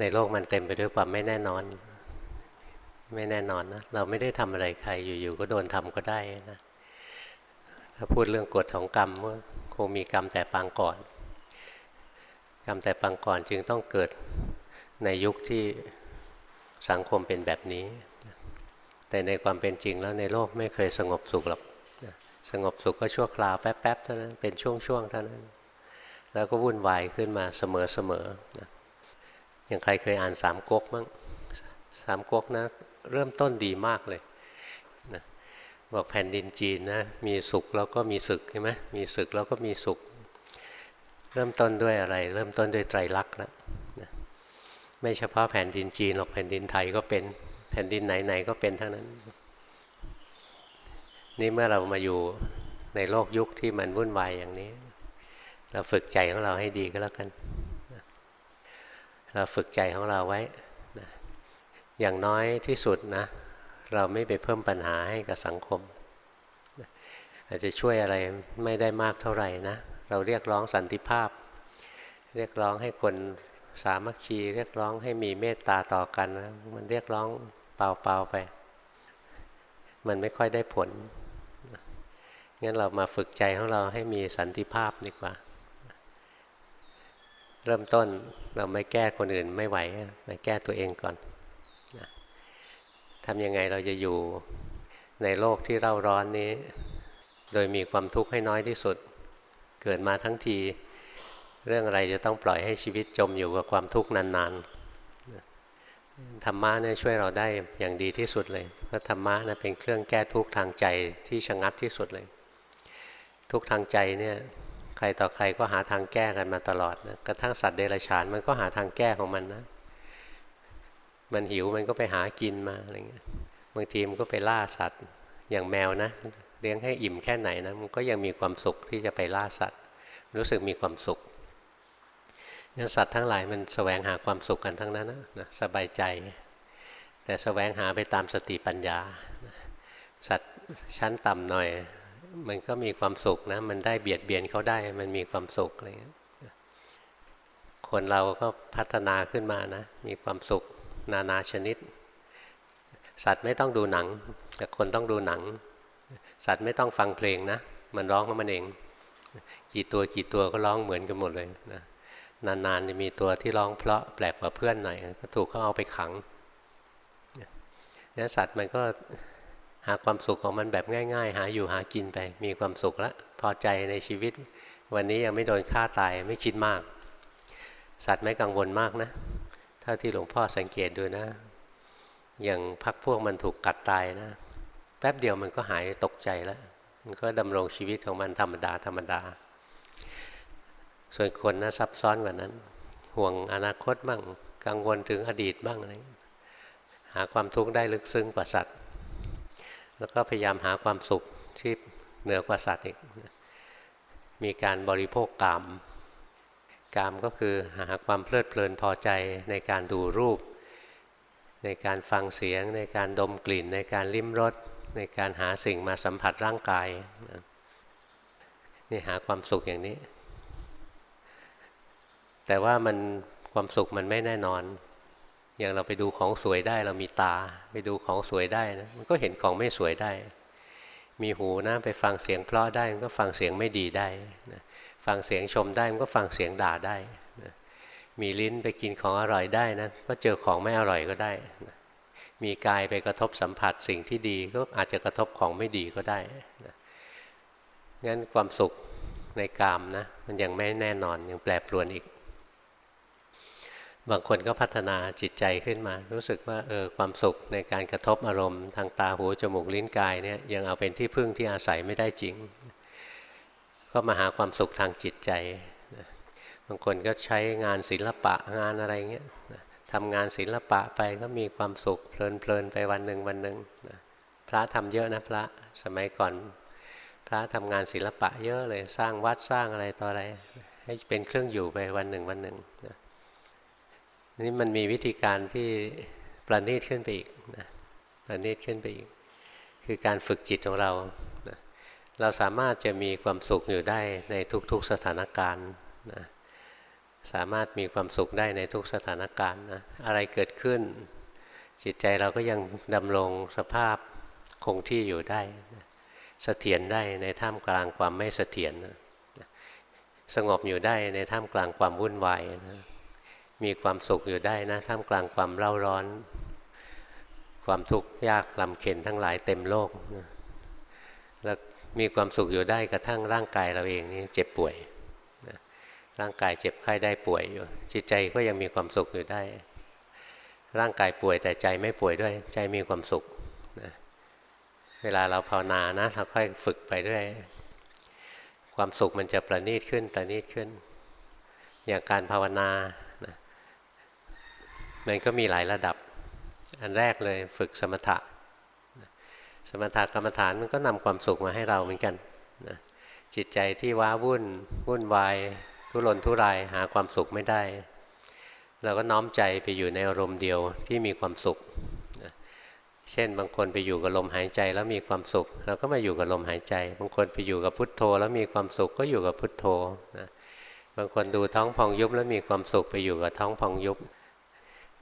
ในโลกมันเต็มไปด้วยความไม่แน่นอน ไม่แน่นอนนะเราไม่ได้ทำอะไรใครอยู่ๆก็โดนทำก็ได้นะถ้าพูดเรื่องกฎของกรรมว่าคงมีกรรมแต่ปางก่อน กรรมแต่ปางก่อนจึงต้องเกิดในยุคที่สังคมเป็นแบบนี้ แต่ในความเป็นจริงแล้วในโลกไม่เคยสงบสุขหรอกสงบสุขก็ชั่วคราวแป๊บๆเท่านั้นเป็นช่วงๆเท่านั้น แล้วก็วุ่นวายขึ้นมาเสมอๆนะ อย่างใครเคยอ่านสามก๊กมั้งสามก๊กนะเริ่มต้นดีมากเลยนะบอกแผ่นดินจีนนะมีสุขแล้วก็มีศึกใช่ไหมมีศึกแล้วก็มีสุข เริ่มต้นด้วยอะไร เริ่มต้นด้วยไตรลักษณ์นะนะไม่เฉพาะแผ่นดินจีนหรอกแผ่นดินไทยก็เป็นแผ่นดินไหนๆก็เป็นทั้งนั้น นี่เมื่อเรามาอยู่ในโลกยุคที่มันวุ่นวายอย่างนี้ เราฝึกใจของเราให้ดีก็แล้วกัน เราฝึกใจของเราไว้นะอย่างน้อยที่สุดนะ เราไม่ไปเพิ่มปัญหาให้กับสังคมนะอาจจะช่วยอะไรไม่ได้มากเท่าไหร่นะ เราเรียกร้องสันติภาพ เรียกร้องให้คนสามัคคี เรียกร้องให้มีเมตตาต่อกันนะมันเรียกร้องเปล่าๆไป มันไม่ค่อยได้ผลงั้นเรามาฝึกใจของเราให้มีสันติภาพดีกว่า เริ่มต้นเราไม่แก้คนอื่นไม่ไหวมาแก้ตัวเองก่อนทำยังไงเราจะอยู่ในโลกที่เร่าร้อนนี้ โดยมีความทุกข์ให้น้อยที่สุด เกิดมาทั้งที เรื่องอะไรจะต้องปล่อยให้ชีวิตจมอยู่กับความทุกข์นานๆธรรมะเนี่ยช่วยเราได้อย่างดีที่สุดเลยเพราะธรรมะนะเป็นเครื่องแก้ทุกข์ทางใจที่ชะงัดที่สุดเลย ทุกข์ทางใจเนี่ย ใครต่อใครก็หาทางแก้กันมาตลอดนะกระทั่งสัตว์เดรัจฉานมันก็หาทางแก้ของมันนะ มันหิวมันก็ไปหากินมาอะไรเงี้ยบางทีมันก็ไปล่าสัตว์อย่างแมวนะเลี้ยงให้อิ่มแค่ไหนนะมันก็ยังมีความสุขที่จะไปล่าสัตว์ รู้สึกมีความสุขงั้นสัตว์ทั้งหลายมันสแสวงหาความสุขกันทั้งนั้นนะสบายใจ แต่สแสวงหาไปตามสติปัญญา สัตว์ชั้นต่ำหน่อย มันก็มีความสุขนะ มันได้เบียดเบียนเขาได้ มันมีความสุขอะไรเงี้ยคนเราก็พัฒนาขึ้นมานะ มีความสุขนานาชนิด สัตว์ไม่ต้องดูหนัง แต่คนต้องดูหนัง สัตว์ไม่ต้องฟังเพลงนะ มันร้องของมันเอง กี่ตัวกี่ตัวก็ร้องเหมือนกันหมดเลยนะนานๆจะมีตัวที่ร้องเพราะแปลกกว่าเพื่อนหน่อยก็ถูกเขาเอาไปขังเนี่ยสัตว์มันก็ หาความสุขของมันแบบง่าย ๆ หาอยู่หากินไป มีความสุขแล้วพอใจในชีวิต วันนี้ยังไม่โดนฆ่าตายไม่คิดมาก สัตว์ไม่กังวลมากนะถ้าที่หลวงพ่อสังเกตดูนะ อย่างพักพวกมันถูกกัดตายนะ แป๊บเดียวมันก็หายตกใจแล้วมันก็ดำรงชีวิตของมันธรรมดาธรรมดา ส่วนคนนะซับซ้อนกว่านั้น ห่วงอนาคตบ้างกังวลถึงอดีตบ้างอะไรหาความทุกข์ได้ลึกซึ้งกว่าสัตว์ แล้วก็พยายามหาความสุขที่เหนือกว่าสัตว์อีก มีการบริโภคกาม กามก็คือหาความเพลิดเพลินพอใจในการดูรูป ในการฟังเสียง ในการดมกลิ่น ในการลิ้มรส ในการหาสิ่งมาสัมผัสร่างกาย นี่หาความสุขอย่างนี้ แต่ว่ามันความสุขมันไม่แน่นอน อย่างเราไปดูของสวยได้เรามีตา ไปดูของสวยได้นะมันก็เห็นของไม่สวยได้ มีหูนะไปฟังเสียงเพราะได้มันก็ฟังเสียงไม่ดีได้นะฟังเสียงชมได้มันก็ฟังเสียงด่าได้นะมีลิ้นไปกินของอร่อยได้นะก็เจอของไม่อร่อยก็ได้นะมีกายไปกระทบสัมผัสสิ่งที่ดีก็อาจจะกระทบของไม่ดีก็ได้นะงั้นความสุขในกามนะมันยังไม่แน่นอนยังแปรปรวนอีก บางคนก็พัฒนาจิตใจขึ้นมา รู้สึกว่าเออความสุขในการกระทบอารมณ์ ทางตาหูจมูกลิ้นกายเนี่ยยังเอาเป็นที่พึ่งที่อาศัยไม่ได้จริง ก็มาหาความสุขทางจิตใจ บางคนก็ใช้งานศิลปะงานอะไรเงี้ยทำงานศิลปะไปก็มีความสุขเพลินๆไปวันหนึ่งวันหนึ่งพระทำเยอะนะพระสมัยก่อน พระทำงานศิลปะเยอะเลยสร้างวัดสร้างอะไรต่ออะไร ให้เป็นเครื่องอยู่ไปวันหนึ่งวันหนึ่งนะ นี่มันมีวิธีการที่ประณีตขึ้นไปอีกนะประณีตขึ้นไปอีก คือการฝึกจิตของเรานะเราสามารถจะมีความสุขอยู่ได้ในทุกๆสถานการณ์นะสามารถมีความสุขได้ในทุกสถานการณ์นะอะไรเกิดขึ้น จิตใจเราก็ยังดำรงสภาพคงที่อยู่ได้เสถียรได้ในท่ามกลางความไม่เสถียรสงบอยู่ได้ในท่ามกลางความวุ่นวายนะ มีความสุขอยู่ได้นะท่ามกลางความเร่าร้อน ความทุกข์ยากลำเค็นทั้งหลายเต็มโลกนะแล้วมีความสุขอยู่ได้กระทั่งร่างกายเราเองนี่เจ็บป่วยนะร่างกายเจ็บไข้ได้ป่วยอยู่ จิตใจก็ยังมีความสุขอยู่ได้ ร่างกายป่วยแต่ใจไม่ป่วยด้วย ใจมีความสุขนะเวลาเราภาวนานะเราค่อยฝึกไปด้วย ความสุขมันจะประณีตขึ้นประณีตขึ้น อย่างการภาวนา มันก็มีหลายระดับ อันแรกเลยฝึกสมถะ สมถะกรรมฐานมันก็นำความสุขมาให้เราเหมือนกันนะจิตใจที่ว้าวุ่นวุ่นวาย ทุรนทุรายหาความสุขไม่ได้ เราก็น้อมใจไปอยู่ในอารมณ์เดียวที่มีความสุขเช่นบางคนไปอยู่กับลมหายใจแล้วมีความสุขเราก็มาอยู่กับลมหายใจ บางคนไปอยู่กับพุทโธ แล้วมีความสุขก็อยู่กับพุทโธนะบางคนดูท้องพองยุบแล้วมีความสุขไปอยู่กับท้องพองยุบ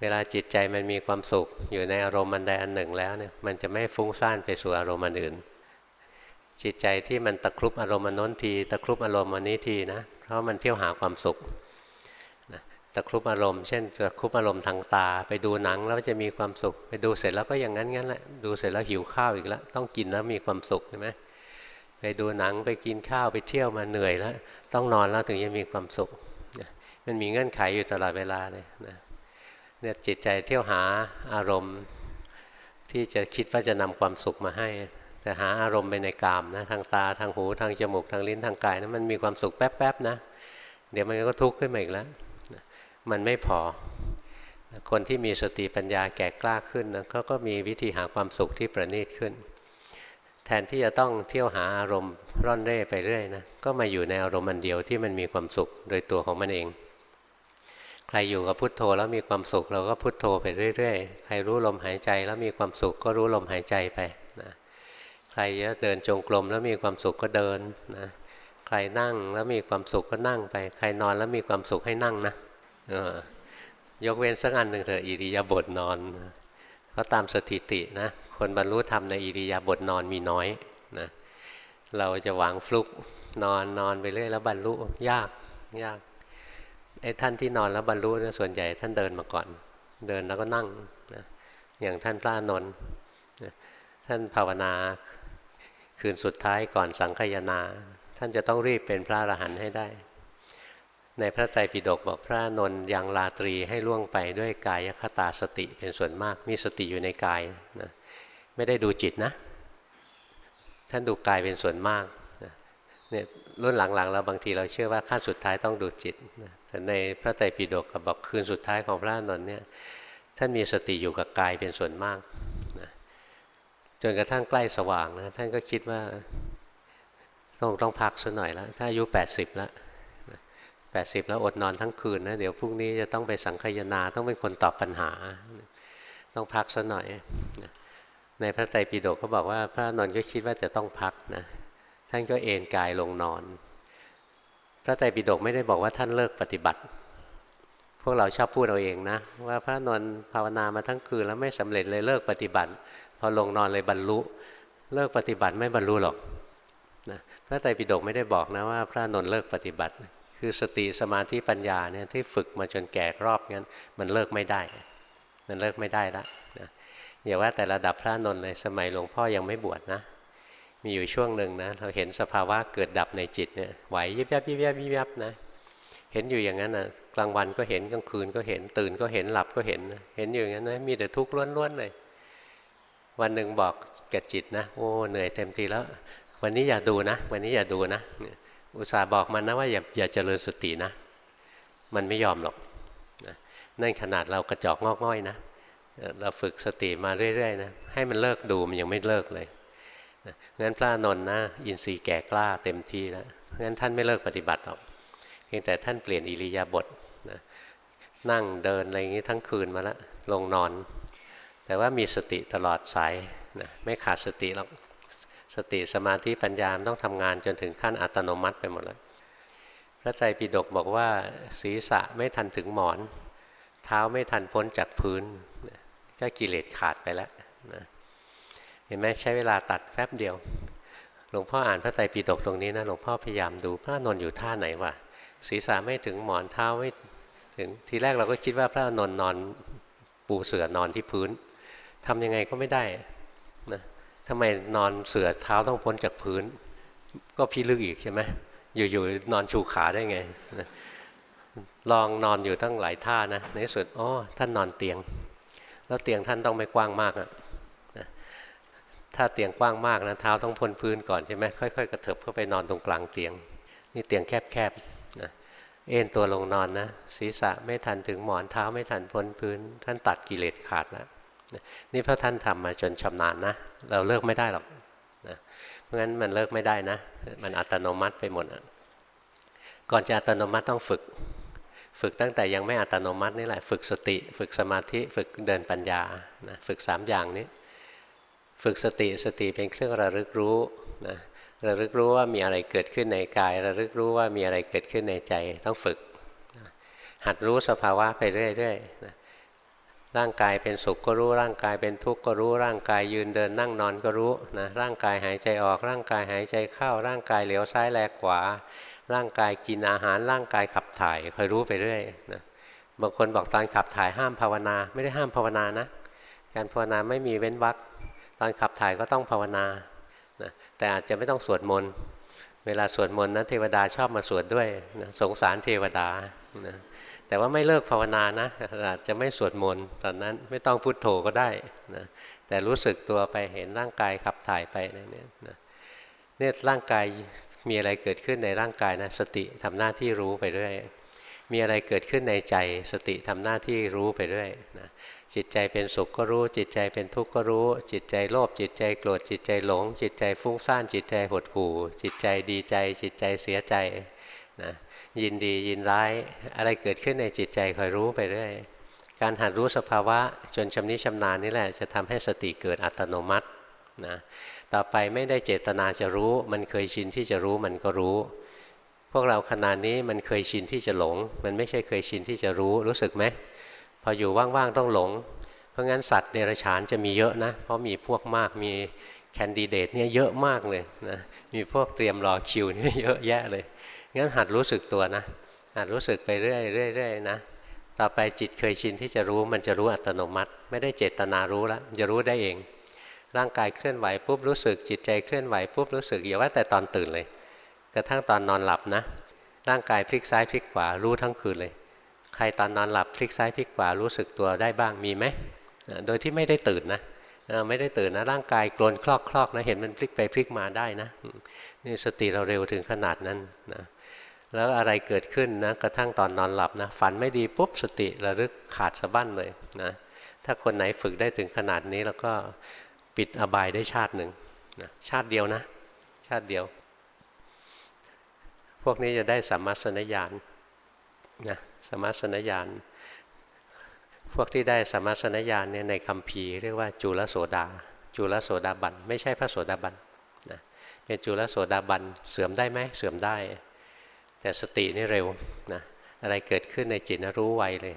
เวลาจิตใจมันมีความสุขอยู่ในอารมณ์อันใดอันหนึ่งแล้วเนี่ยมันจะไม่ฟุ้งซ่านไปสู่อารมณ์อันอื่น จิตใจที่มันตะครุบอารมณ์อันน้นทีตะครุบอารมณ์อันนี้ทีนะเพราะมันเที่ยวหาความสุขตะครุบอารมณ์เช่นตะครุบอารมณ์ทางตา ไปดูหนังแล้วจะมีความสุข ไปดูเสร็จแล้วก็อย่างนั้นงั้นแหละดูเสร็จแล้วหิวข้าวอีกแล้วต้องกินแล้วมีความสุขใช่ไหมไปดูหนังไปกินข้าวไปเที่ยวมาเหนื่อยแล้ว ต้องนอนแล้วถึงจะมีความสุข มันมีเงื่อนไขอยู่ตลอดเวลาเลยนะ เนี่ยจิตใจเที่ยวหาอารมณ์ ที่จะคิดว่าจะนำความสุขมาให้ แต่หาอารมณ์ไปในกามนะทางตาทางหูทางจมูกทางลิ้นทางกายนะมันมีความสุขแป๊บๆนะ เดี๋ยวมันก็ทุกข์ขึ้นมาอีกแล้ว มันไม่พอ คนที่มีสติปัญญาแก่กล้าขึ้นนะเขาก็มีวิธีหาความสุขที่ประณีตขึ้น แทนที่จะต้องเที่ยวหาอารมณ์ร่อนเร่ไปเรื่อยนะก็มาอยู่ในอารมณ์อันเดียวที่มันมีความสุขโดยตัวของมันเอง รอยู่กับพุทโธแล้วมีความสุขเราก็พุทโธไปเรื่อยๆ ใครรู้ลมหายใจแล้วมีความสุขก็รู้ลมหายใจไปนะใครจะเดินจงกรมแล้วมีความสุขก็เดินนะใครนั่งแล้วมีความสุขก็นั่งไป ใครนอนแล้วมีความสุขให้นั่งนะยกเว้นสักอันหนึ่งเถอะอิริยาบถนอนเพราะตามสถิตินะคนบรรลุธรรมในอิริยาบถนอนมีน้อยนะเราจะหวังฟลุกนอนนอนไปเรื่อยแล้วบรรลุยากยาก ไอ้ท่านที่นอนแล้วบรรลุเนี่ยส่วนใหญ่ท่านเดินมาก่อน เดินแล้วก็นั่งนะอย่างท่านพระนนท์ท่านภาวนาคืนสุดท้ายก่อนสังคยนา ท่านจะต้องรีบเป็นพระอรหันต์ให้ได้ ในพระไตรปิฎกบอกพระนนยังลาตรีให้ล่วงไปด้วยกายคตาสติเป็นส่วนมากมีสติอยู่ในกายนะไม่ได้ดูจิตนะ ท่านดูกายเป็นส่วนมากเนี่ยรุ่นหลังๆเราบางทีเราเชื่อว่าขั้นสุดท้ายต้องดูจิตนะ ในพระไตรปิฎกบอกคืนสุดท้ายของพระนนท์เนี่ยท่านมีสติอยู่กับกายเป็นส่วนมากนะจนกระทั่งใกล้สว่างนะท่านก็คิดว่าต้องต้องพักสักหน่อยแล้วถ้าอายุ 80 แล้ว80แล้วอดนอนทั้งคืนนะเดี๋ยวพรุ่งนี้จะต้องไปสังคยนาต้องเป็นคนตอบปัญหา ต้องพักซะหน่อย ในพระไตรปิฎกก็บอกว่าพระนนท์ก็คิดว่าจะต้องพักนะท่านก็เอนกายลงนอน พระไตรปิฎกไม่ได้บอกว่าท่านเลิกปฏิบัติ พวกเราชอบพูดเอาเองนะ ว่าพระนนท์ภาวนามาทั้งคืนแล้วไม่สำเร็จเลยเลิกปฏิบัติ พอลงนอนเลยบรรลุ เลิกปฏิบัติไม่บรรลุหรอกนะพระไตรปิฎกไม่ได้บอกนะว่า พระนนท์เลิกปฏิบัติ คือสติสมาธิปัญญาเนี่ยที่ฝึกมาจนแก่รอบงั้นมันเลิกไม่ได้ มันเลิกไม่ได้ละนะอย่าว่าแต่ระดับพระนนท์เลยสมัยหลวงพ่อยังไม่บวชนะ มีอยู่ช่วงหนึ่งนะเราเห็นสภาวะเกิดดับในจิตเนี่ยไหวยิบยับยิบยับยิบยับนะเห็นอยู่อย่างนั้นนะกลางวันก็เห็นกลางคืนก็เห็นตื่นก็เห็นหลับก็เห็นเห็นอยู่อย่างนั้นนะมีแต่ทุกข์ล้วนๆเลยวันหนึ่งบอกแกจิตนะโอ้เหนื่อยเต็มทีแล้ว วันนี้อย่าดูนะ วันนี้อย่าดูนะ อุตส่าห์บอกมันนะว่าอย่าอย่าเจริญสตินะ มันไม่ยอมหรอกนะนั่นขนาดเรากระจอกงอกง่อยนะ เราฝึกสติมาเรื่อยๆนะให้มันเลิกดูมันยังไม่เลิกเลย งั้นพระนนท์นะอินทรีย์แก่กล้าเต็มที่แล้วงั้นท่านไม่เลิกปฏิบัติหรอก เพียงแต่ท่านเปลี่ยนอิริยาบถนะนั่งเดินอะไรอย่างนี้ทั้งคืนมาแล้วลงนอน แต่ว่ามีสติตลอดสายนะไม่ขาดสติหรอกสติสมาธิปัญญาต้องทำงานจนถึงขั้นอัตโนมัติไปหมดแล้วพพระไตรปิฎกบอกว่าศีรษะไม่ทันถึงหมอน เท้าไม่ทันพ้นจากพื้น ก็กิเลสขาดไปแล้วนะ เห็นไหมใช้เวลาตัดแป๊บเดียว หลวงพ่ออ่านพระไตรปิฎกตรงนี้นะหลวงพ่อพยายามดูพระนนท์อยู่ท่าไหนวะศีรษะไม่ถึงหมอนเท้าไม่ถึงทีแรกเราก็คิดว่าพระนนท์นอนปูเสือนอนที่พื้นทำยังไงก็ไม่ได้นะทำไมนอนเสือเท้าต้องพ้นจากพื้น ก็พิลึกอีกใช่ไหมอยู่ๆนอนชูขาได้ไงนะลองนอนอยู่ตั้งหลายท่านะในสุดอ๋อท่านนอนเตียง แล้วเตียงท่านต้องไม่กว้างมากอะนะ ถ้าเตียงกว้างมากนะเท้าต้องพ้นพื้นก่อนใช่ไหมค่อยๆ กระเถิบเข้าไปนอนตรงกลางเตียง นี่เตียงแคบๆนะเอ็นตัวลงนอนนะศีรษะไม่ทันถึงหมอนเท้าไม่ทันพ้นพื้น ท่านตัดกิเลสขาดแล้วนี่พระท่านทำมาจนชำนาญนะ เราเลิกไม่ได้หรอกนะเพราะงั้นมันเลิกไม่ได้นะ มันอัตโนมัติไปหมดก่อนจะอัตโนมัติต้องฝึก ฝึกตั้งแต่ยังไม่อัตโนมัตินี่แหละ ฝึกสติ ฝึกสมาธิ ฝึกเดินปัญญานะฝึกสามอย่างนี้ ฝึกสติสติเป็นเครื่องระลึกรู้นะระลึกรู้ว่ามีอะไรเกิดขึ้นในกาย ระลึกรู้ว่ามีอะไรเกิดขึ้นในใจต้องฝึก หัดรู้สภาวะไปเรื่อยๆนะร่างกายเป็นสุขก็รู้ร่างกายเป็นทุกข์ก็รู้ร่างกายยืนเดินนั่งนอนก็รู้นะร่างกายหายใจออกร่างกายหายใจเข้า ร่างกายเหลียวซ้ายแลขวา ร่างกายกินอาหารร่างกายขับถ่ายคอยรู้ไปเรื่อยนะบางคนบอกตอนขับถ่ายห้ามภาวนา ไม่ได้ห้ามภาวนานะ การภาวนาไม่มีเว้นวรรค ตอนขับถ่ายก็ต้องภาวนานะแต่อาจจะไม่ต้องสวดมนต์เวลาสวดมนต์นะเทวดาชอบมาสวดด้วยนะสงสารเทวดานะแต่ว่าไม่เลิกภาวนานะอาจจะไม่สวดมนต์ตอนนั้นไม่ต้องพุโทโธก็ได้นะแต่รู้สึกตัวไปเห็นร่างกายขับถ่ายไปเนี่ยนะเนี่ยร่างกายมีอะไรเกิดขึ้นในร่างกายนะสติทำหน้าที่รู้ไปเรื่อยมีอะไรเกิดขึ้นในใจ สติทำหน้าที่รู้ไปเรื่อยนะ จิตใจเป็นสุขก็รู้ จิตใจเป็นทุกข์ก็รู้ จิตใจโลภจิตใจโกรธจิตใจหลง จิตใจฟุ้งซ่านจิตใจหดหู่ จิตใจดีใจ จิตใจเสียใจนะยินดียินร้ายอะไรเกิดขึ้นในจิตใจคอยรู้ไปเรื่อยการหัดรู้สภาวะจนชำนิชำนาญนี่แหละ จะทำให้สติเกิดอัตโนมัตินะต่อไปไม่ได้เจตนาจะรู้ มันเคยชินที่จะรู้มันก็รู้ พวกเราขนาดนี้มันเคยชินที่จะหลง มันไม่ใช่เคยชินที่จะรู้รู้สึกไหม พออยู่ว่างๆต้องหลง เพราะงั้นสัตว์เดรัจฉานจะมีเยอะนะ เพราะมีพวกมากมีแคนดิเดตเนี่ยเยอะมากเลยนะมีพวกเตรียมรอคิวนี่เยอะแยะเลย งั้นหัดรู้สึกตัวนะ หัดรู้สึกไปเรื่อยๆนะ ต่อไปจิตเคยชินที่จะรู้มันจะรู้อัตโนมัติ ไม่ได้เจตนารู้แล้วจะรู้ได้เอง ร่างกายเคลื่อนไหวปุ๊บรู้สึก จิตใจเคลื่อนไหวปุ๊บรู้สึกอย่าว่าแต่ตอนตื่นเลย กระทั่งตอนนอนหลับนะ ร่างกายพลิกซ้ายพลิกขวารู้ทั้งคืนเลย ใครตอนนอนหลับพลิกซ้ายพลิกขวารู้สึกตัวได้บ้างมีไหมโดยที่ไม่ได้ตื่นนะไม่ได้ตื่นนะร่างกายกลนคลอกคลอกนะเห็นมันพลิกไปพลิกมาได้นะนี่สติเราเร็วถึงขนาดนั้นนะแล้วอะไรเกิดขึ้นนะกระทั่งตอนนอนหลับนะฝันไม่ดีปุ๊บสติระลึกขาดสะบั้นเลยนะถ้าคนไหนฝึกได้ถึงขนาดนี้แล้วก็ปิดอบายได้ชาติหนึ่งนะชาติเดียวนะ ชาติเดียว พวกนี้จะได้สัมมาสนญาณนะ สมมาสนญาณพวกที่ได้สมมาสนญาณเนี่ยในคำพีเรียกว่าจุลโสดา จุลโสดาบันไม่ใช่พระโสดาบันนะเป็นจุลโสดาบันเสื่อมได้ไหมเสื่อมได้ แต่สตินี่เร็วนะอะไรเกิดขึ้นในจิตนะรู้ไวเลย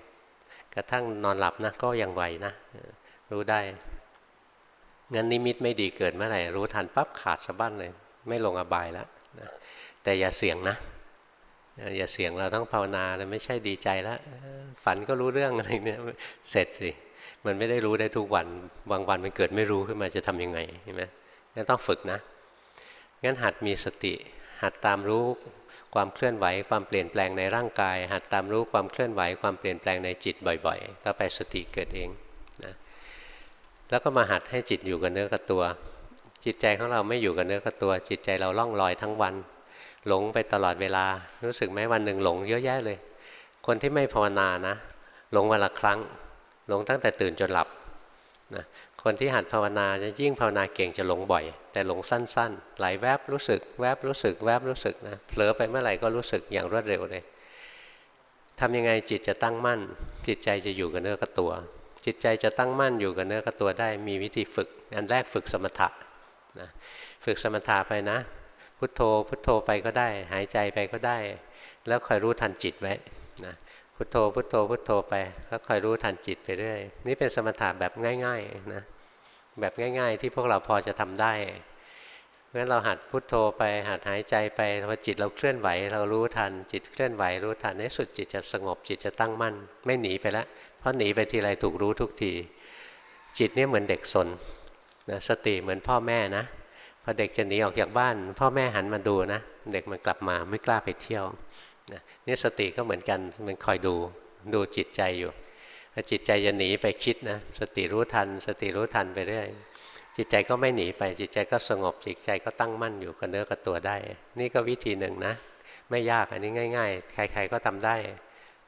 กระทั่งนอนหลับนะก็ยังไวนะ รู้ได้งั้นนิมิตไม่ดีเกิดเมื่อไหร่รู้ทันปั๊บขาดสะบั้นเลย ไม่ลงอบายแล้วนะแต่อย่าเสี่ยงนะ อย่าเสี่ยงเราต้องภาวนาเลยไม่ใช่ดีใจแล้วฝันก็รู้เรื่องอะไรเนี่ยเสร็จสิมันไม่ได้รู้ได้ทุกวันบางวันมันเกิดไม่รู้ขึ้นมาจะทํำยังไงเห็นไหมงั้นต้องฝึกนะงั้นหัดมีสติ หัดตามรู้ความเคลื่อนไหวความเปลี่ยนแปลงในร่างกาย หัดตามรู้ความเคลื่อนไหวความเปลี่ยนแปลงในจิตบ่อยๆ ต่อไปสติเกิดเองนะแล้วก็มาหัดให้จิตอยู่กับเนื้อกับตัว จิตใจของเราไม่อยู่กับเนื้อกับตัว จิตใจเราล่องลอยทั้งวัน หลงไปตลอดเวลา รู้สึกไหมวันหนึ่งหลงเยอะแยะเลย คนที่ไม่ภาวนานะ หลงวันละครั้ง หลงตั้งแต่ตื่นจนหลับนะคนที่หัดภาวนาจะยิ่งภาวนาเก่งจะหลงบ่อย แต่หลงสั้นๆ ไหลแวบรู้สึก แวบรู้สึก แวบรู้สึกนะเผลอไปเมื่อไหร่ก็รู้สึกอย่างรวดเร็วเลยทำยังไงจิตจะตั้งมั่น จิตใจจะอยู่กับเนื้อกับตัว จิตใจจะตั้งมั่นอยู่กับเนื้อกับตัวได้มีวิธีฝึก อันแรกฝึกสมถะนะฝึกสมถะไปนะ พุทโธ พุทโธไปก็ได้ หายใจไปก็ได้ แล้วคอยรู้ทันจิตไว้นะพุทโธ พุทโธ พุทโธไปแล้วคอยรู้ทันจิตไปเรื่อยนี่เป็นสมถะแบบง่ายๆนะแบบง่าย ๆ ที่พวกเราพอจะทำได้เพราะฉะนั้นเราหัดพุทโธไปหัดหายใจไปพอจิตเราเคลื่อนไหว เรารู้ทันจิตเคลื่อนไหวรู้ทันในสุดจิตจะสงบจิตจะตั้งมั่น ไม่หนีไปแล้วเพราะหนีไปทีไรถูกรู้ทุกที จิตนี่เหมือนเด็กสนนะสติเหมือนพ่อแม่นะ พอเด็กจะหนีออกจากบ้าน พ่อแม่หันมาดูนะ เด็กมันกลับมาไม่กล้าไปเที่ยวนะนี่สติก็เหมือนกันมันคอยดูดูจิตใจอยู่ถ้าจิตใจจะหนีไปคิดนะสติรู้ทัน สติรู้ทันไปเรื่อยจิตใจก็ไม่หนีไปจิตใจก็สงบจิตใจก็ตั้งมั่นอยู่กับเนื้อกับตัวได้ นี่ก็วิธีหนึ่งนะ ไม่ยากอันนี้ง่าย ๆ ใคร ๆก็ทำได้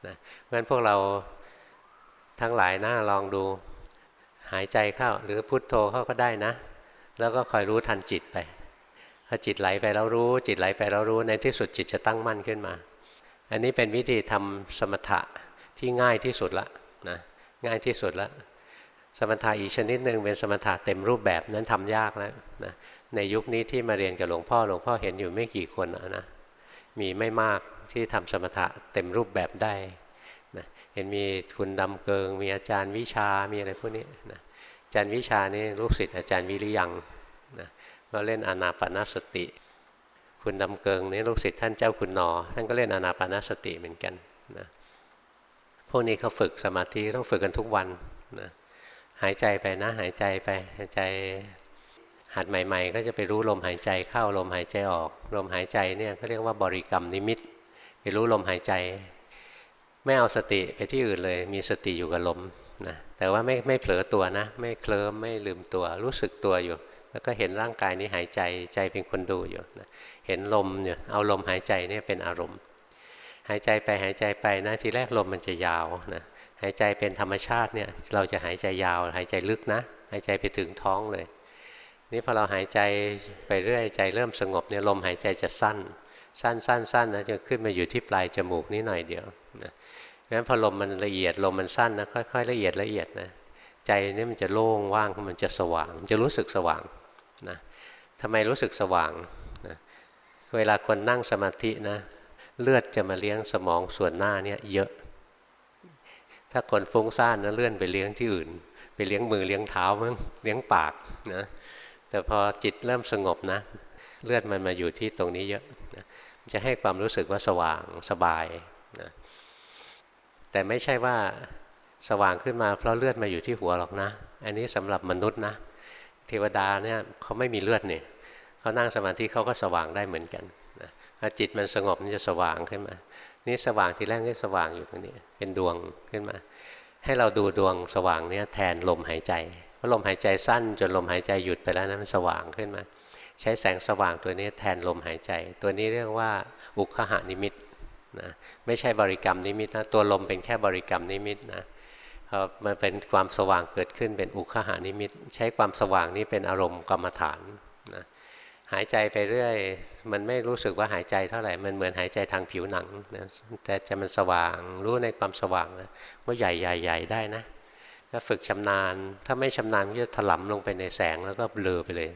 นะเพราะฉะนั้นพวกเราทั้งหลายนะลองดูหายใจเข้า หรือพุทโธเข้าก็ได้นะ แล้วก็คอยรู้ทันจิตไปพอจิตไหลไปแล้วรู้ จิตไหลไปแล้วรู้ในที่สุดจิตจะตั้งมั่นขึ้นมา อันนี้เป็นวิธีทำสมถะที่ง่ายที่สุดละนะง่ายที่สุดละสมถะอีกชนิดหนึ่งเป็นสมถะเต็มรูปแบบนั้นทำยากแล้วนะในยุคนี้ที่มาเรียนกับหลวงพ่อหลวงพ่อเห็นอยู่ไม่กี่คนนะมีไม่มากที่ทำสมถะเต็มรูปแบบได้นะเห็นมีทุนดำเกิง มีอาจารย์วิชามีอะไรพวกนี้นะ อาจารย์วิชานี่ลูกศิษย์อาจารย์วิริยังนะก็เล่นอนาปนาสติ คุณดำเกิงนี่ลูกศิษย์ท่านเจ้าคุณนอท่านก็เล่นอนาปนาสติเหมือนกันนะพวกนี้เขาฝึกสมาธิต้องฝึกกันทุกวันนะหายใจไปนะหายใจไปหายใจหัดใหม่ ๆ ก็จะไปรู้ลมหายใจเข้าลมหายใจออก ลมหายใจเนี่ยเขาเรียกว่าบริกรรมนิมิต ไปรู้ลมหายใจ ไม่เอาสติไปที่อื่นเลย มีสติอยู่กับลม นะแต่ว่าไม่ไม่เผลอตัวนะ ไม่เคลิ้มไม่ลืมตัว รู้สึกตัวอยู่ แล้วก็เห็นร่างกายนี้หายใจใจเป็นคนดูอยู่นะเห็นลมอยู่เอาลมหายใจเนี่ยเป็นอารมณ์ หายใจไปหายใจไปนะทีแรกลมมันจะยาวนะหายใจเป็นธรรมชาติเนี่ยเราจะหายใจยาว หายใจลึกนะ หายใจไปถึงท้องเลย นี่พอเราหายใจไปเรื่อยใจเริ่มสงบเนี่ยลมหายใจจะสั้น สั้นสั้นสั้นนะจะขึ้นมาอยู่ที่ปลายจมูกนิดหน่อยเดียว งั้นพอลมมันละเอียดลมมันสั้นนะค่อยๆละเอียดละเอียดนะใจนี่มันจะโล่งว่างมันจะสว่าง จะรู้สึกสว่างนะทำไมรู้สึกสว่างนะเวลาคนนั่งสมาธินะ เลือดจะมาเลี้ยงสมองส่วนหน้าเนี่ยเยอะ ถ้าคนฟุ้งซ่านนะเลื่อนไปเลี้ยงที่อื่น ไปเลี้ยงมือเลี้ยงเท้ามั้งเลี้ยงปากนะแต่พอจิตเริ่มสงบนะ เลือดมันมาอยู่ที่ตรงนี้เยอะนะจะให้ความรู้สึกว่าสว่างสบายนะ แต่ไม่ใช่ว่าสว่างขึ้นมาเพราะเลือดมาอยู่ที่หัวหรอกนะ อันนี้สำหรับมนุษย์นะ เทวดาเนี่ยเขาไม่มีเลือดเนี่ยเขานั่งสมาธิเขาก็สว่างได้เหมือนกันนะพอจิตมันสงบมันจะสว่างขึ้นมา นี่สว่างทีแรกนี่สว่างอยู่ตรงนี้ เป็นดวงขึ้นมา ให้เราดูดวงสว่างเนี่ยแทนลมหายใจ เพราะลมหายใจสั้นจนลมหายใจหยุดไปแล้วนะมันสว่างขึ้นมา ใช้แสงสว่างตัวนี้แทนลมหายใจ ตัวนี้เรียกว่าอุคหานิมิต นะไม่ใช่บริกรรมนิมิตนะตัวลมเป็นแค่บริกรรมนิมิตนะพอมันเป็นความสว่างเกิดขึ้นเป็นอุคหานิมิต ใช้ความสว่างนี้เป็นอารมณ์กรรมฐานนะหายใจไปเรื่อย มันไม่รู้สึกว่าหายใจเท่าไหร่มันเหมือนหายใจทางผิวหนังนะแต่จะมันสว่างรู้ในความสว่างนะว่าใหญ่ใหญ่ใหญ่ได้นะถ้าฝึกชำนาญ ถ้าไม่ชำนาญก็จะถลำลงไปในแสงแล้วก็เบลอไปเลย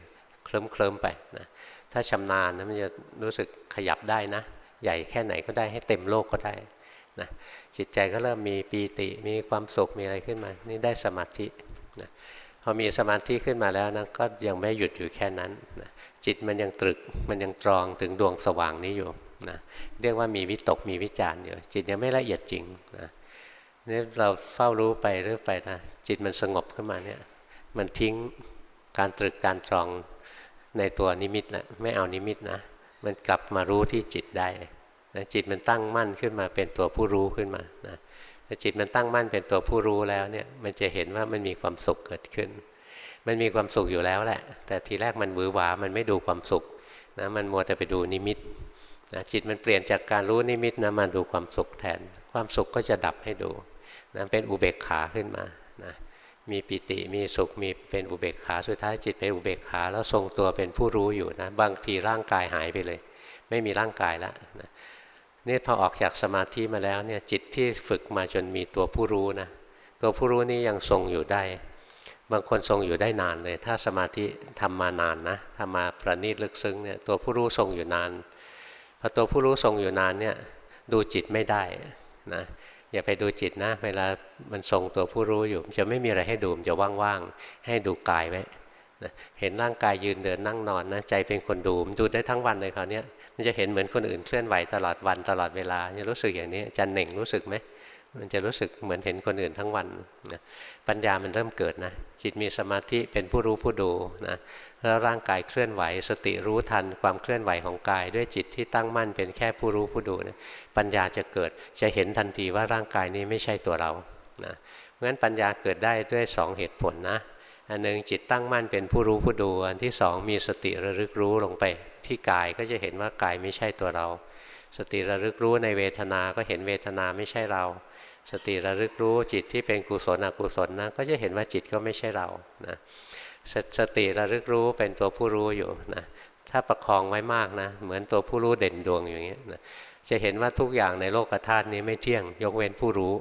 เคลิ้มเคลิ้มไปนะถ้าชำนาญนะมันจะรู้สึกขยับได้นะ ใหญ่แค่ไหนก็ได้ให้เต็มโลกก็ได้นะจิตใจก็เริ่มมีปีติมีความสุขมีอะไรขึ้นมา นี่ได้สมาธินะพอมีสมาธิขึ้นมาแล้วนะก็ยังไม่หยุดอยู่แค่นั้นนะจิตมันยังตรึกมันยังตรองถึงดวงสว่างนี้อยู่นะเรียกว่ามีวิตกมีวิจารณ์อยู่จิตยังไม่ละเอียดจริงนะนี่เราเฝ้ารู้ไปเรื่อยไปนะจิตมันสงบขึ้นมาเนี่ยมันทิ้งการตรึกการตรองในตัวนิมิตนะไม่เอานิมิตนะ มันกลับมารู้ที่จิตได้ นะจิตมันตั้งมั่นขึ้นมาเป็นตัวผู้รู้ขึ้นมานะจิตมันตั้งมั่นเป็นตัวผู้รู้แล้วเนี่ยมันจะเห็นว่ามันมีความสุขเกิดขึ้น มันมีความสุขอยู่แล้วแหละ แต่ทีแรกมันวือหวามันไม่ดูความสุขนะมันมัวแต่ไปดูนิมิตนะจิตมันเปลี่ยนจากการรู้นิมิตนะมาดูความสุขแทน ความสุขก็จะดับให้ดูนะเป็นอุเบกขาขึ้นมานะมีปิติมีสุขมีเป็นอุเบกขาสุดท้ายจิตเป็นอุเบกขาแล้วทรงตัวเป็นผู้รู้อยู่นะบางทีร่างกายหายไปเลย ไม่มีร่างกายแล้วนะ นี่พอออกจากสมาธิมาแล้วเนี่ยจิตที่ฝึกมาจนมีตัวผู้รู้นะตัวผู้รู้นี้ยังทรงอยู่ได้ บางคนทรงอยู่ได้นานเลย ถ้าสมาธิทำมานานนะทำมาประณีตลึกซึ้งเนี่ยตัวผู้รู้ทรงอยู่นานพอตัวผู้รู้ทรงอยู่นานเนี่ยดูจิตไม่ได้นะอย่าไปดูจิตนะ เวลามันทรงตัวผู้รู้อยู่จะไม่มีอะไรให้ดูมันจะว่างๆให้ดูกายไว้นะเห็นร่างกายยืนเดินนั่งนอนนะใจเป็นคนดูมันดูได้ทั้งวันเลยคราวนี้ มันจะเห็นเหมือนคนอื่นเคลื่อนไหวตลอดวันตลอดเวลาจะรู้สึกอย่างนี้จันเหน่งรู้สึกไหมมันจะรู้สึกเหมือนเห็นคนอื่นทั้งวันนะปัญญามันเริ่มเกิดนะ จิตมีสมาธิเป็นผู้รู้ผู้ดูนะแล้วร่างกายเคลื่อนไหว สติรู้ทันความเคลื่อนไหวของกาย ด้วยจิตที่ตั้งมั่นเป็นแค่ผู้รู้ผู้ดูนะปัญญาจะเกิดจะเห็นทันทีว่าร่างกายนี้ไม่ใช่ตัวเรานะเพราะฉะนั้นปัญญาเกิดได้ด้วย 2 เหตุผลนะอันหนึ่งจิตตั้งมั่นเป็นผู้รู้ผู้ดู อันที่สองมีสติระลึกรู้ลงไป ที่กายก็จะเห็นว่ากายไม่ใช่ตัวเรา สติระลึกรู้ในเวทนา ก็เห็นเวทนาไม่ใช่เรา สติระลึกรู้จิตที่เป็นกุศลอกุศลนะก็จะเห็นว่าจิตก็ไม่ใช่เรานะสสติระลึกรู้เป็นตัวผู้รู้อยู่นะถ้าประคองไว้มากนะเหมือนตัวผู้รู้เด่นดวงอย่างเงี้ยนะจะเห็นว่าทุกอย่างในโลกธาตุนี้ไม่เที่ยง ยกเว้นผู้รู้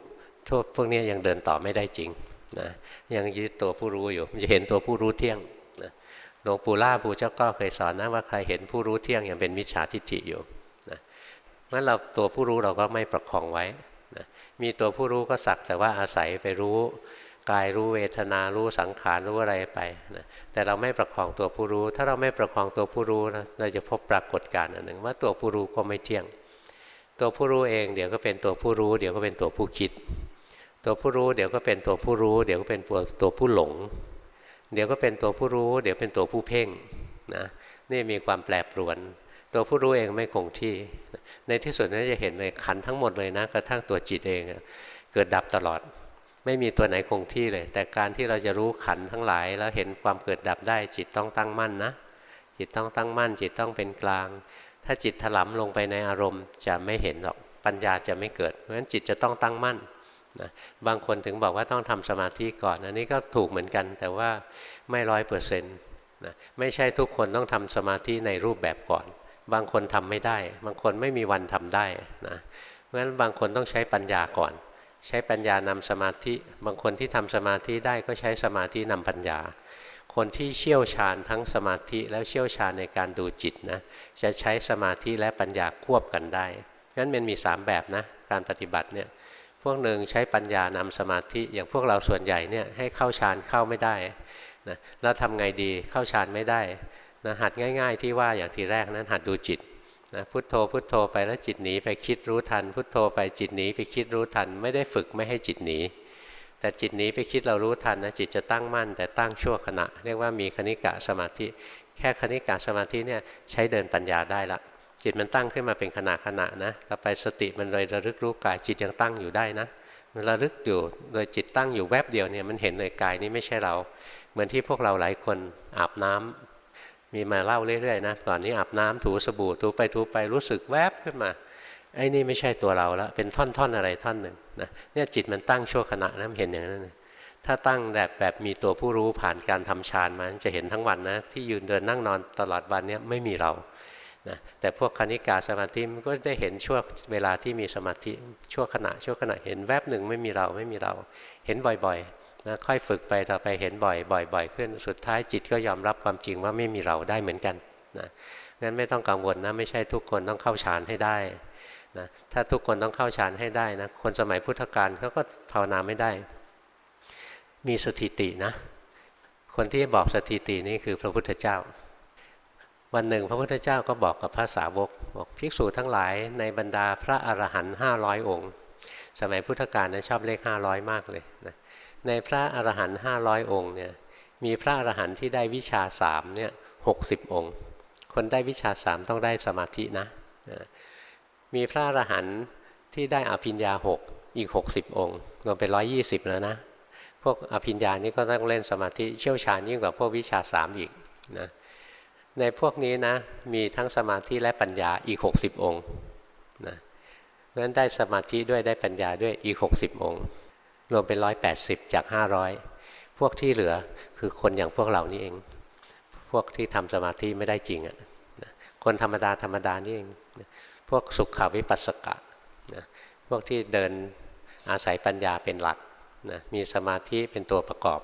ทุกพวกนี้ยังเดินต่อไม่ได้จริงนะยังยึดตัวผู้รู้อยู่จะเห็นตัวผู้รู้เที่ยง หลวงปู่ล่าปู่เจ้าก็เคยสอนนะว่าใครเห็นผู้รู้เที่ยงยังเป็นมิจฉาทิฏฐิอยู่นะเมื่อเราตัวผู้รู้เราก็ไม่ประคองไว้นะมีตัวผู้รู้ก็สักแต่ว่าอาศัยไปรู้กายรู้เวทนารู้สังขารรู้อะไรไปนะแต่เราไม่ประคองตัวผู้รู้ ถ้าเราไม่ประคองตัวผู้รู้นะเราจะพบปรากฏการณ์อันหนึ่งว่าตัวผู้รู้ก็ไม่เที่ยง ตัวผู้รู้เองเดี๋ยวก็เป็นตัวผู้รู้ เดี๋ยวก็เป็นตัวผู้คิด ตัวผู้รู้เดี๋ยวก็เป็นตัวผู้รู้ เดี๋ยวก็เป็นตัวตัวผู้หลง เดี๋ยวก็เป็นตัวผู้รู้ เดี๋ยวเป็นตัวผู้เพ่งนะนี่มีความแปรปรวน ตัวผู้รู้เองไม่คงที่ ในที่สุดนั้นจะเห็นเลยขันทั้งหมดเลยนะกระทั่งตัวจิตเองเกิดดับตลอด ไม่มีตัวไหนคงที่เลย แต่การที่เราจะรู้ขันทั้งหลาย แล้วเห็นความเกิดดับได้ จิตต้องตั้งมั่นนะจิตต้องตั้งมั่น จิตต้องเป็นกลาง ถ้าจิตถลำลงไปในอารมณ์จะไม่เห็นหรอกปัญญาจะไม่เกิดเพราะฉะนั้นจิตจะต้องตั้งมั่น นะบางคนถึงบอกว่าต้องทำสมาธิก่อน อันนี้ก็ถูกเหมือนกัน แต่ว่าไม่ร้อยเปอร์เซ็นต์นะไม่ใช่ทุกคนต้องทำสมาธิในรูปแบบก่อน บางคนทำไม่ได้ บางคนไม่มีวันทำได้นะเพราะฉะนั้นบางคนต้องใช้ปัญญาก่อน ใช้ปัญญานำสมาธิ บางคนที่ทำสมาธิได้ก็ใช้สมาธินำปัญญา คนที่เชี่ยวชาญทั้งสมาธิแล้วเชี่ยวชาญในการดูจิตนะจะใช้สมาธิและปัญญาควบกันได้งั้นมันมี 3 แบบนะการปฏิบัติเนี่ย พวกหนึ่งใช้ปัญญานำสมาธิ อย่างพวกเราส่วนใหญ่เนี่ยให้เข้าฌานเข้าไม่ได้นะแล้วทำไงดีเข้าฌานไม่ได้นะหัดง่าย ๆ ที่ว่าอย่างทีแรกนั้นหัดดูจิตนะพุทโธพุทโธไปแล้วจิตหนีไปคิดรู้ทัน พุทโธไปจิตหนีไปคิดรู้ทัน ไม่ได้ฝึกไม่ให้จิตหนีแต่จิตหนีไปคิดเรารู้ทันนะจิตจะตั้งมั่น แต่ตั้งชั่วขณะ เรียกว่ามีคณิกะสมาธิ แค่คณิกะสมาธิเนี่ยใช้เดินปัญญาได้ละ จิตมันตั้งขึ้นมาเป็นขณะขณะนะต่อไปสติมันเลยระลึกรู้กายจิตยังตั้งอยู่ได้นะมันระลึกอยู่โดยจิตตั้งอยู่แวบเดียวเนี่ยมันเห็นเลยกายนี้ไม่ใช่เรา เหมือนที่พวกเราหลายคนอาบน้ำมีมาเล่าเรื่อยๆนะก่อนนี้อาบน้ำถูสบู่ถูไปถูไปรู้สึกแวบขึ้นมาไอ้นี่ไม่ใช่ตัวเราแล้วเป็นท่อนๆอะไรท่อนหนึ่งนะเนี่ยจิตมันตั้งชั่วขณะนะเห็นอย่างนั้นถ้าตั้งแบบแบบมีตัวผู้รู้ผ่านการทำฌานมาจะเห็นทั้งวันนะที่ยืนเดินนั่งนอนตลอดวันนี้ไม่มีเรา นะแต่พวกคณิกาสมาธิมันก็ได้เห็นช่วงเวลาที่มีสมาธิช่วงขณะช่วงขณะเห็นแวบหนึ่งไม่มีเราไม่มีเรา เห็นบ่อยๆนะค่อยฝึกไปต่อไปเห็นบ่อยบ่อยบ่อยขึ้นสุดท้ายจิตก็ยอมรับความจริงว่าไม่มีเราได้เหมือนกันนะงั้นไม่ต้องกังวลนะไม่ใช่ทุกคนต้องเข้าฌานให้ได้นะถ้าทุกคนต้องเข้าฌานให้ได้นะคนสมัยพุทธกาลเขาก็ภาวนาไม่ได้ มีสถิตินะ คนที่บอกสถิตินี้คือพระพุทธเจ้า วันหนึ่งพระพุทธเจ้าก็บอกกับพระสาวก บอกภิกษุทั้งหลายในบรรดาพระอรหันต์ห้าร้อยองค์ สมัยพุทธกาลนะชอบเลขห้าร้อยมากเลยนะในพระอรหันต์ห้าร้อยองค์เนี่ยมีพระอรหันต์ที่ได้วิชาสามเนี่ยหกสิบองค์ คนได้วิชาสามต้องได้สมาธินะมีพระอรหันต์ที่ได้อภิญญาหกอีกหกสิบองค์รวมเป็นร้อยยี่สิบแล้วนะพวกอภิญญานี้ก็ต้องเล่นสมาธิเชี่ยวชาญยิ่งกว่าพวกวิชาสามอีกนะ ในพวกนี้นะมีทั้งสมาธิและปัญญาอีกหกสิบองค์นะเพราะฉะนั้นได้สมาธิด้วยได้ปัญญาด้วยอีกหกสิบองค์ รวมเป็นร้อยแปดสิบจากห้าร้อยพวกที่เหลือคือคนอย่างพวกเรานี่เอง พวกที่ทำสมาธิไม่ได้จริงอะคนธรรมดาธรรมดานี่เอง พวกสุขวิปัสสกะนะพวกที่เดินอาศัยปัญญาเป็นหลักนะมีสมาธิเป็นตัวประกอบ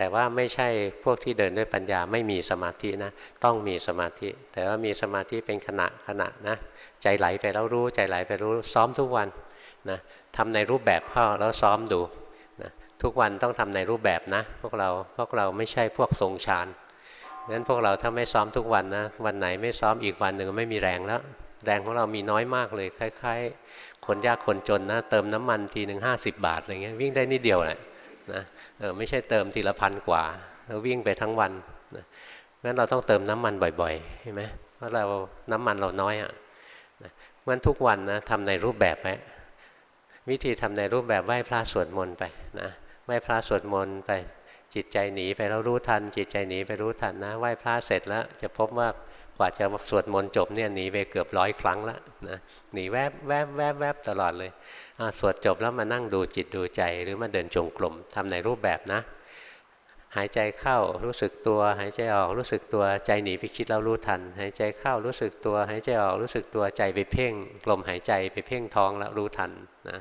แต่ว่าไม่ใช่พวกที่เดินด้วยปัญญาไม่มีสมาธินะ ต้องมีสมาธิ แต่ว่ามีสมาธิเป็นขณะขณะนะ ใจไหลไปแล้วรู้ใจไหลไปรู้ซ้อมทุกวันนะทำในรูปแบบเข้าแล้วซ้อมดูนะทุกวันต้องทำในรูปแบบนะ พวกเราพวกเราไม่ใช่พวกทรงฌานงั้นพวกเราถ้าไม่ซ้อมทุกวันนะ วันไหนไม่ซ้อมอีกวันหนึ่งไม่มีแรงแล้วแรงของเรามีน้อยมากเลยคล้าย ๆ คนยากคนจนนะ เติมน้ำมันทีหนึ่งห้าสิบบาทอะไรเงี้ยวิ่งได้นิดเดียวแหละ นะไม่ใช่เติมทีละพันกว่า แล้ววิ่งไปทั้งวันนะงั้นเราต้องเติมน้ำมันบ่อยๆใช่ไหมเพราะเราน้ำมันเราน้อยอะ่ะนะงั้นทุกวันนะทำในรูปแบบไหมวิธีทำในรูปแบบไหว้พระสวดมนต์ไปนะไหว้พระสวดมนต์ไปจิตใจหนีไปแล้วรู้ทัน จิตใจหนีไปรู้ทันนะไหว้พระเสร็จแล้วจะพบว่ากว่าจะสวดมนต์จบเนี่ยหนีไปเกือบร้อยครั้งแล้วนะหนีแวบแวบแวบแวบตลอดเลย สวดจบแล้วมานั่งดูจิตดูใจ หรือมาเดินจงกรมทำในรูปแบบนะ หายใจเข้ารู้สึกตัว หายใจออกรู้สึกตัวใจหนีไปคิดแล้วรู้ทัน หายใจเข้ารู้สึกตัว หายใจออกรู้สึกตัวใจไปเพ่งลมหายใจไปเพ่งท้องแล้วรู้ทันนะ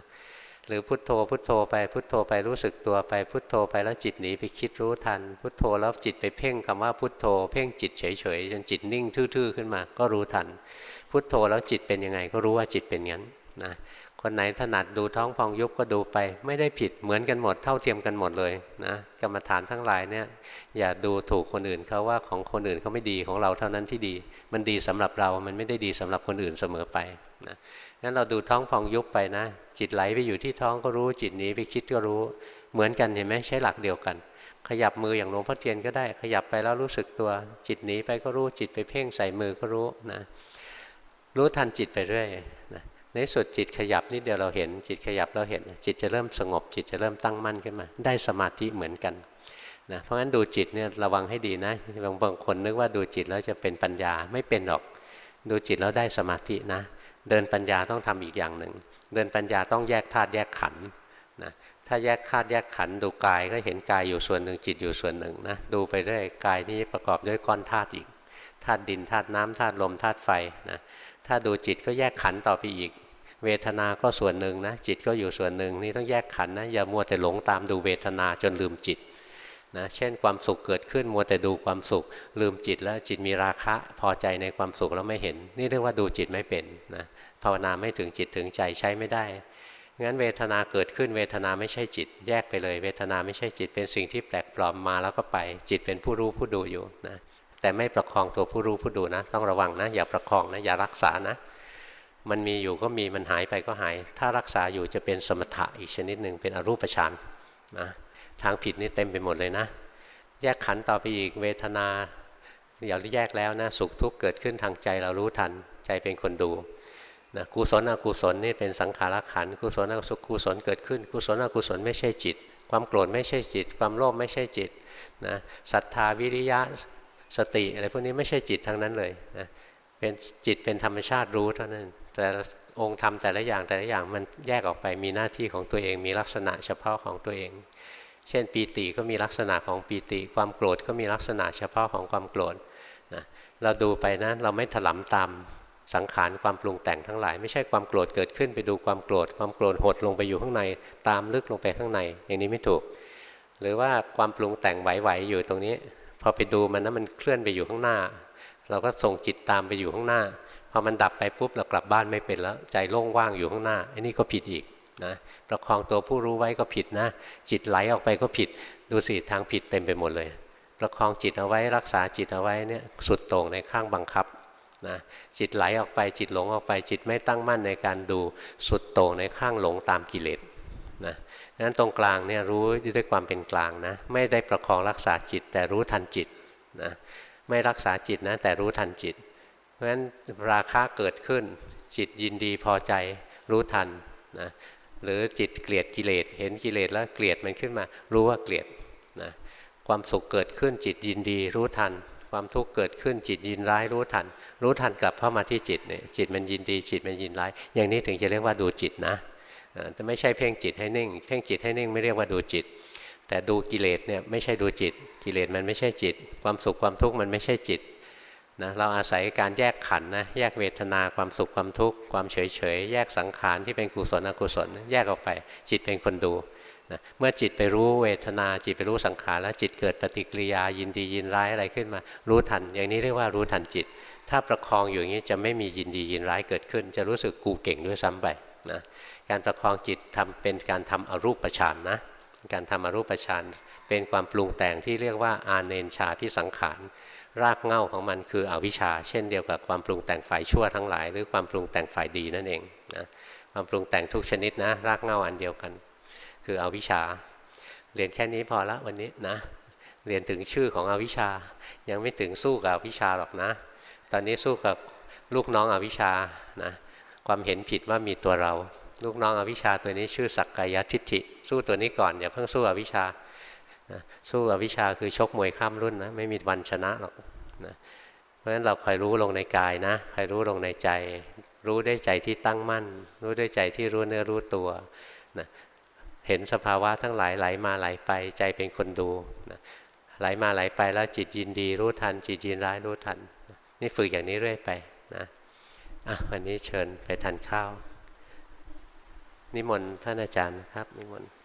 หรือพุทโธพุทโธไปพุทโธไปรู้สึกตัวไปพุทโธไปแล้วจิตหนีไปคิดรู้ทัน พุทโธแล้วจิตไปเพ่งคำว่าพุทโธ เพ่งจิตเฉยๆจนจิตนิ่งทื่อๆขึ้นมา ก็รู้ทัน พุทโธแล้วจิตเป็นยังไงก็รู้ว่าจิตเป็นงั้นนะ คนไหนถนัดดูท้องพองยุบก็ดูไป ไม่ได้ผิดเหมือนกันหมดเท่าเทียมกันหมดเลยนะกรรมฐานทั้งหลายเนี่ยอย่าดูถูกคนอื่นเขาว่าของคนอื่นเขาไม่ดีของเราเท่านั้นที่ดี มันดีสำหรับเรามันไม่ได้ดีสำหรับคนอื่นเสมอไปนะงั้นเราดูท้องพองยุบไปนะ จิตไหลไปอยู่ที่ท้องก็รู้จิตหนีไปคิดก็รู้เหมือนกันเห็นไหมใช้หลักเดียวกัน ขยับมืออย่างหลวงพ่อเทียนก็ได้ ขยับไปแล้วรู้สึกตัว จิตหนีไปก็รู้จิตไปเพ่งใส่มือก็รู้นะรู้ทันจิตไปเรื่อย ในสุดจิตขยับนิดเดียวเราเห็น จิตขยับเราเห็น จิตจะเริ่มสงบ จิตจะเริ่มตั้งมั่นขึ้นมา ได้สมาธิเหมือนกันนะเพราะฉะนั้นดูจิตเนี่ยระวังให้ดีนะบางบางคนนึกว่าดูจิตแล้วจะเป็นปัญญาไม่เป็นหรอก ดูจิตแล้วได้สมาธินะ เดินปัญญาต้องทำอีกอย่างหนึ่งเดินปัญญาต้องแยกธาตุแยกขันธ์นะถ้าแยกธาตุแยกขันธ์ดูกายก็เห็นกายอยู่ส่วนหนึ่งจิตอยู่ส่วนหนึ่งนะดูไปเรื่อยกายนี้ประกอบด้วยก้อนธาตุอีกธาตุดินธาตุน้ำธาตุลมธาตุไฟนะ ถ้าดูจิตก็แยกขันต่อไปอีก เวทนาก็ส่วนหนึ่งนะ จิตก็อยู่ส่วนหนึ่งนี่ต้องแยกขันนะ อย่ามัวแต่หลงตามดูเวทนาจนลืมจิตนะเช่นความสุขเกิดขึ้นมัวแต่ดูความสุข ลืมจิตแล้วจิตมีราคะ พอใจในความสุขแล้วไม่เห็น นี่เรียกว่าดูจิตไม่เป็นนะภาวนาไม่ถึงจิตถึงใจใช้ไม่ได้งั้นเวทนาเกิดขึ้นเวทนาไม่ใช่จิต แยกไปเลย เวทนาไม่ใช่จิตเป็นสิ่งที่แปลกปลอมมาแล้วก็ไป จิตเป็นผู้รู้ผู้ดูอยู่นะ แต่ไม่ประคองตัวผู้รู้ผู้ดูนะ ต้องระวังนะ อย่าประคองนะอย่ารักษานะ มันมีอยู่ก็มีมันหายไปก็หาย ถ้ารักษาอยู่จะเป็นสมถะอีกชนิดหนึ่งเป็นอรูปฌานนะทางผิดนี่เต็มไปหมดเลยนะ แยกขันต่อไปอีกเวทนาอย่าแยกแล้วนะสุขทุกข์เกิดขึ้นทางใจเรารู้ทันใจเป็นคนดูนะกุศลอกุศลนี่เป็นสังขารขันกุศลอกุศลเกิดขึ้น กุศลอกุศลไม่ใช่จิต ความโกรธไม่ใช่จิต ความโลภไม่ใช่จิตนะศรัทธาวิริยะ สติอะไรพวกนี้ไม่ใช่จิตทั้งนั้นเลยนะเป็นจิตเป็นธรรมชาติรู้เท่านั้น แต่องค์ธรรมแต่ละอย่างแต่ละอย่างมันแยกออกไปมีหน้าที่ของตัวเองมีลักษณะเฉพาะของตัวเอง เช่นปีติก็มีลักษณะของปีติ ความโกรธก็มีลักษณะเฉพาะของความโกรธนะเราดูไปนะเราไม่ถลำตามสังขารความปรุงแต่งทั้งหลายไม่ใช่ความโกรธเกิดขึ้นไปดูความโกรธ ความโกรธหดลงไปอยู่ข้างใน ตามลึกลงไปข้างใน อย่างนี้ไม่ถูก หรือว่าความปรุงแต่งไหวๆอยู่ตรงนี้ อไปดูมันนะมันเคลื่อนไปอยู่ข้างหน้า เราก็ส่งจิตตามไปอยู่ข้างหน้าพอมันดับไปปุ๊บเรากลับบ้านไม่เป็นแล้ว ใจโล่งว่างอยู่ข้างหน้าอันนี้ก็ผิดอีกนะประคองตัวผู้รู้ไว้ก็ผิดนะ จิตไหลออกไปก็ผิด ดูสิทางผิดเต็มไปหมดเลย ประคองจิตเอาไว้รักษาจิตเอาไว้เนี่ยสุดโต่งในข้างบังคับนะจิตไหลออกไปจิตหลงออกไป จิตไม่ตั้งมั่นในการดูสุดโต่งในข้างหลงตามกิเลสนะ นั้นตรงกลางเนี่ยรู้ด้วยความเป็นกลางนะ ไม่ได้ประคองรักษาจิต แต่รู้ทันจิตนะไม่รักษาจิตนะ แต่รู้ทันจิต เพราะฉะนั้นราคะเกิดขึ้น จิตยินดีพอใจรู้ทันนะหรือจิตเกลียดกิเลสเห็นกิเลสแล้วเกลียดมันขึ้นมา รู้ว่าเกลียดนะความสุขเกิดขึ้นจิตยินดีรู้ทัน ความทุกข์เกิดขึ้นจิตยินร้ายรู้ทัน รู้ทันกลับเข้ามาที่จิตเนี่ยจิตมันยินดีจิตมันยินร้าย อย่างนี้ถึงจะเรียกว่าดูจิตนะ แต่ไม่ใช่เพ่งจิตให้นิ่ง เพ่งจิตให้นิ่งไม่เรียกว่าดูจิต แต่ดูกิเลสเนี่ยไม่ใช่ดูจิต กิเลสมันไม่ใช่จิต ความสุขความทุกข์มันไม่ใช่จิตนะเราอาศัยการแยกขันนะแยกเวทนาความสุขความทุกข์ความเฉยเฉยแยกสังขารที่เป็นกุศลอกุศล แยกออกไป จิตเป็นคนดูนะเมื่อจิตไปรู้เวทนาจิตไปรู้สังขารแล้วจิตเกิดปฏิกิริยายินดียินร้ายอะไรขึ้นมา รู้ทัน อย่างนี้เรียกว่ารู้ทันจิต ถ้าประคองอยู่อย่างนี้จะไม่มียินดียินร้ายเกิดขึ้น จะรู้สึกกูเก่งด้วยซ้ำไปนะ การประคองจิตทำเป็นการทำอรูปฌานนะ การทำอรูปฌานเป็นความปรุงแต่งที่เรียกว่าอาเนนชาพิสังขาร รากเง่าของมันคืออวิชชา เช่นเดียวกับความปรุงแต่งฝ่ายชั่วทั้งหลาย หรือความปรุงแต่งฝ่ายดีนั่นเองนะความปรุงแต่งทุกชนิดนะ รากเง่าอันเดียวกัน คืออวิชชา เรียนแค่นี้พอละวันนี้นะ เรียนถึงชื่อของอวิชชา ยังไม่ถึงสู้กับอวิชชาหรอกนะ ตอนนี้สู้กับลูกน้องอวิชชานะความเห็นผิดว่ามีตัวเรา ลูกน้องอวิชชาตัวนี้ชื่อสักกายทิฏฐิ สู้ตัวนี้ก่อนอย่าเพิ่งสู้อวิชชาสู้อวิชชาคือชกมวยข้ามรุ่นนะไม่มีวันชนะหรอกนะเพราะฉะนั้นเราคอยรู้ลงในกายนะคอยรู้ลงในใจ รู้ได้ใจที่ตั้งมั่น รู้ด้วยใจที่รู้เนื้อรู้ตัวนะเห็นสภาวะทั้งหลายไหลมาไหลไปใจเป็นคนดูนะไหลมาไหลไปแล้วจิตยินดี รู้ทัน จิตยินร้ายรู้ทัน นี่ฝึกอย่างนี้เรื่อยไปนะอะวันนี้เชิญไปทานข้าว นิมนต์ท่านอาจารย์ครับนิมนต์